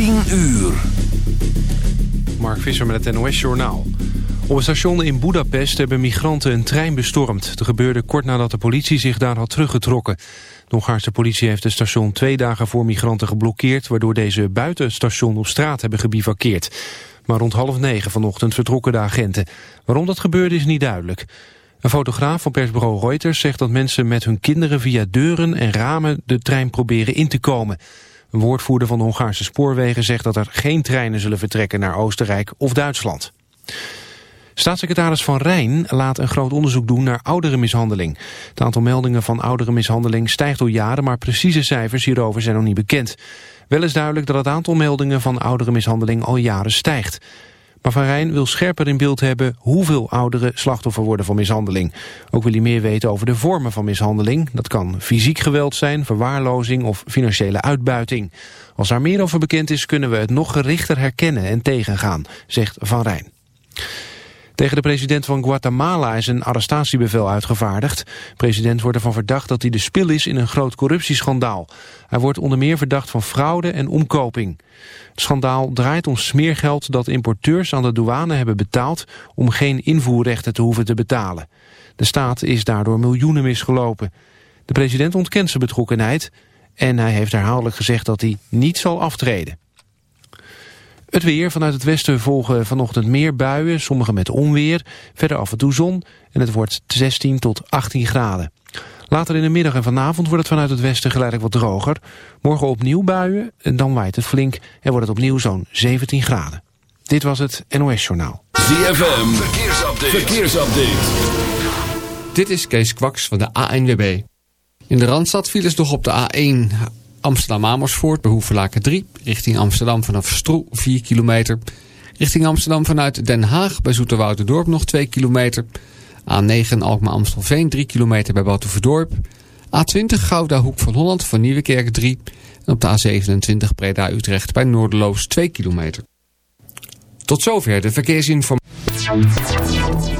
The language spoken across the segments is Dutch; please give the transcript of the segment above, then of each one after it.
10 uur. Mark Visser met het NOS Journaal. Op een station in Budapest hebben migranten een trein bestormd. Het gebeurde kort nadat de politie zich daar had teruggetrokken. De Hongaarse politie heeft het station twee dagen voor migranten geblokkeerd... waardoor deze buiten het station op straat hebben gebivakkeerd. Maar rond half negen vanochtend vertrokken de agenten. Waarom dat gebeurde is niet duidelijk. Een fotograaf van persbureau Reuters zegt dat mensen met hun kinderen... via deuren en ramen de trein proberen in te komen... Een woordvoerder van de Hongaarse spoorwegen zegt dat er geen treinen zullen vertrekken naar Oostenrijk of Duitsland. Staatssecretaris Van Rijn laat een groot onderzoek doen naar ouderenmishandeling. Het aantal meldingen van ouderenmishandeling stijgt al jaren, maar precieze cijfers hierover zijn nog niet bekend. Wel is duidelijk dat het aantal meldingen van ouderenmishandeling al jaren stijgt. Maar Van Rijn wil scherper in beeld hebben hoeveel ouderen slachtoffer worden van mishandeling. Ook wil hij meer weten over de vormen van mishandeling. Dat kan fysiek geweld zijn, verwaarlozing of financiële uitbuiting. Als daar meer over bekend is kunnen we het nog gerichter herkennen en tegengaan, zegt Van Rijn. Tegen de president van Guatemala is een arrestatiebevel uitgevaardigd. De president wordt ervan verdacht dat hij de spil is in een groot corruptieschandaal. Hij wordt onder meer verdacht van fraude en omkoping. Het schandaal draait om smeergeld dat importeurs aan de douane hebben betaald... om geen invoerrechten te hoeven te betalen. De staat is daardoor miljoenen misgelopen. De president ontkent zijn betrokkenheid... en hij heeft herhaaldelijk gezegd dat hij niet zal aftreden. Het weer vanuit het westen volgen vanochtend meer buien, sommige met onweer. Verder af en toe zon en het wordt 16 tot 18 graden. Later in de middag en vanavond wordt het vanuit het westen geleidelijk wat droger. Morgen opnieuw buien en dan waait het flink en wordt het opnieuw zo'n 17 graden. Dit was het NOS Journaal. ZFM, verkeersupdate. verkeersupdate. Dit is Kees Kwaks van de ANWB. In de Randstad viel het nog op de A1 Amsterdam-Amersfoort bij Hoevelaken 3. Richting Amsterdam vanaf Stroe 4 kilometer. Richting Amsterdam vanuit Den Haag bij Dorp nog 2 kilometer. A9 Alkmaar-Amstelveen 3 kilometer bij Batuverdorp. A20 Gouda Hoek van Holland van Nieuwekerk 3. En op de A27 Breda-Utrecht bij Noorderloos 2 kilometer. Tot zover de verkeersinformatie.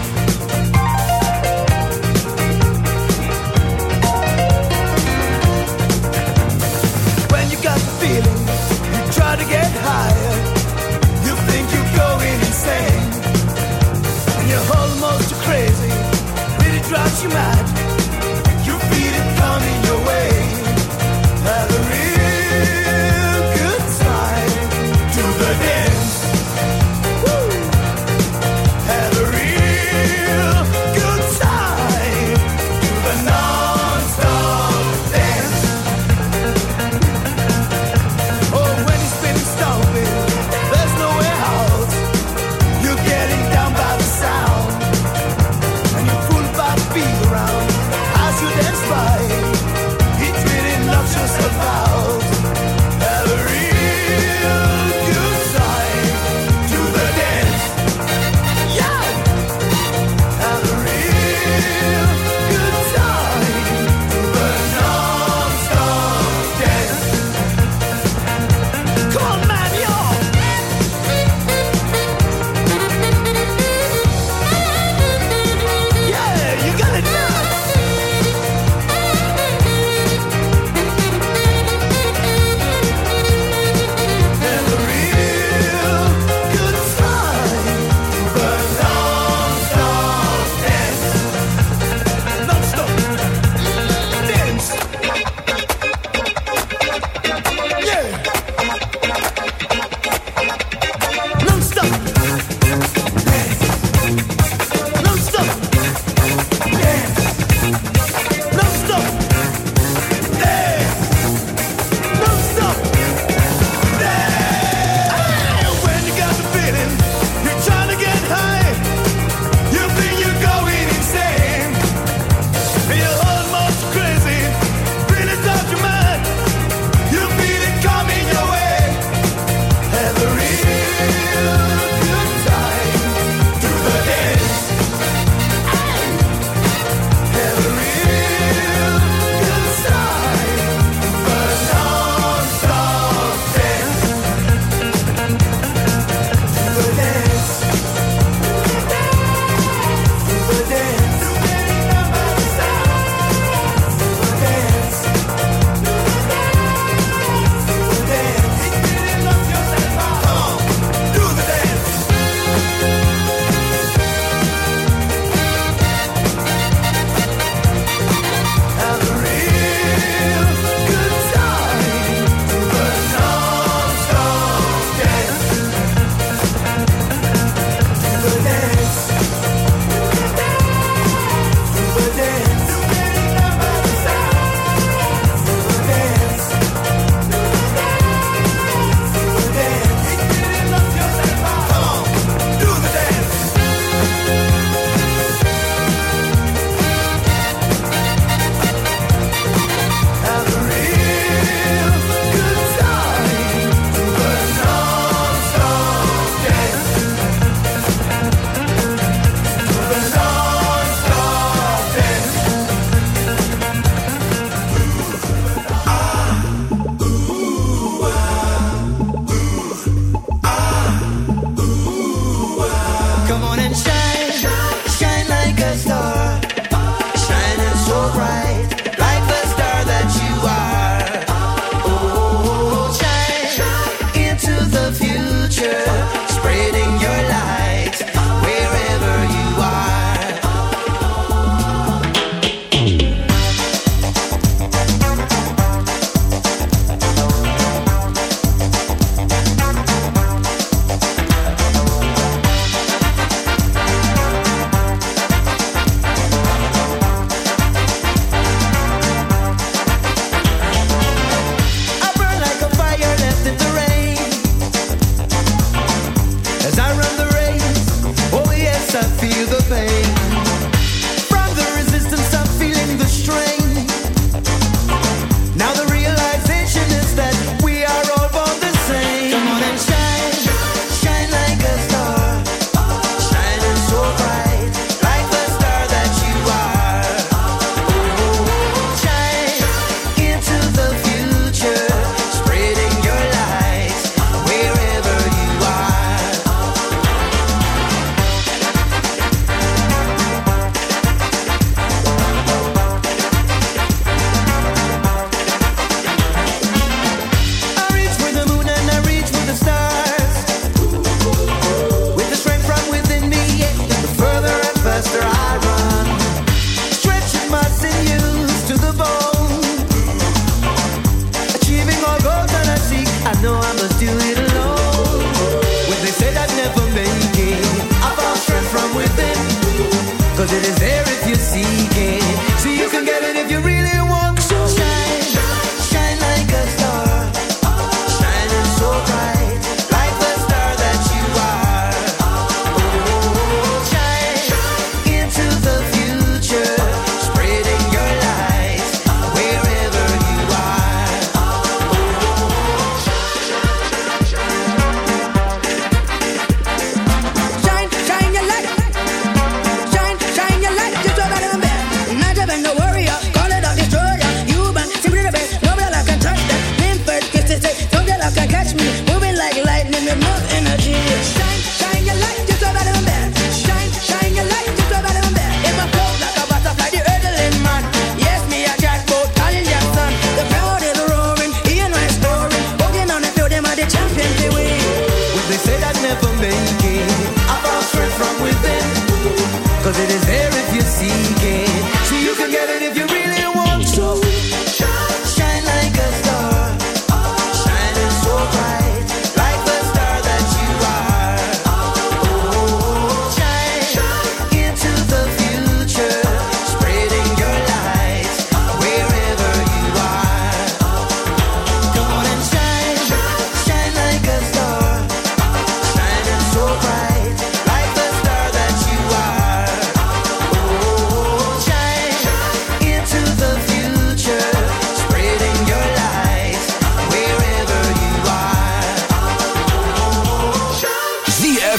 You mad.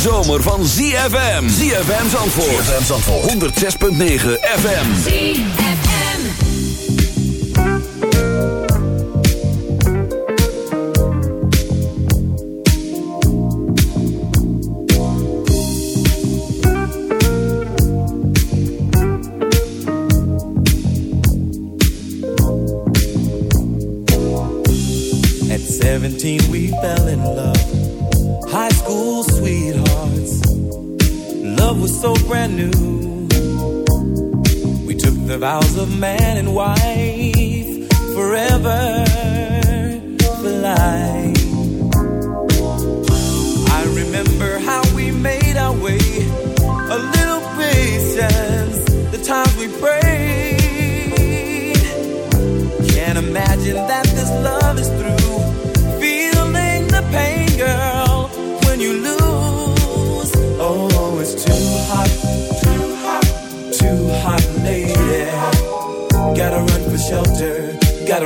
Zomer van ZFM. ZFM Zandvoort. ZFM Zandvoort. 106.9 FM. ZFM. At 17 we fell in love. High school sweethearts. So brand new. We took the vows of man and wife forever for life.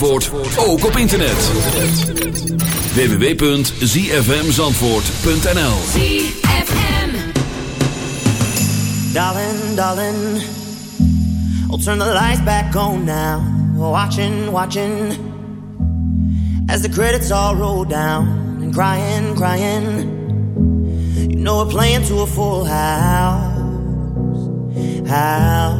Zandvoort ook op internet. www.zfmzandvoort.nl ZFM Darling, darling I'll turn the lights back on now. Watching, watching. As the credits all roll down And crying, crying. You know we're playing to a full house. House.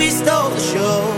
we stole the show.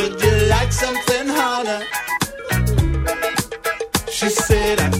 Would you like something hotter? She said, I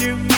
you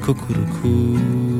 Cuckoo.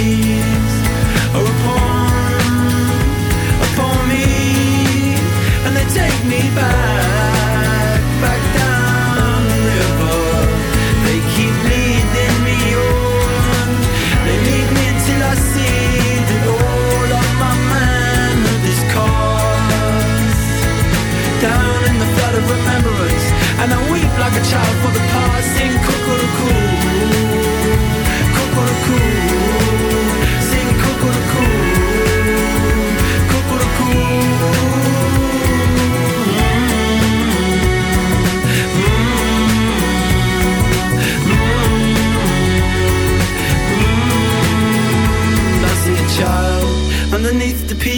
like a child for the past.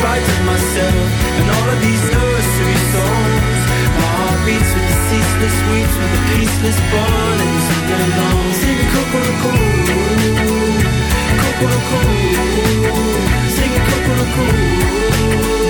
frighten myself And all of these nursery songs. My heart beats with the ceaseless weeds With the peaceless bond And sing along Sing Coco Coco Coco Coco Sing Coco Coco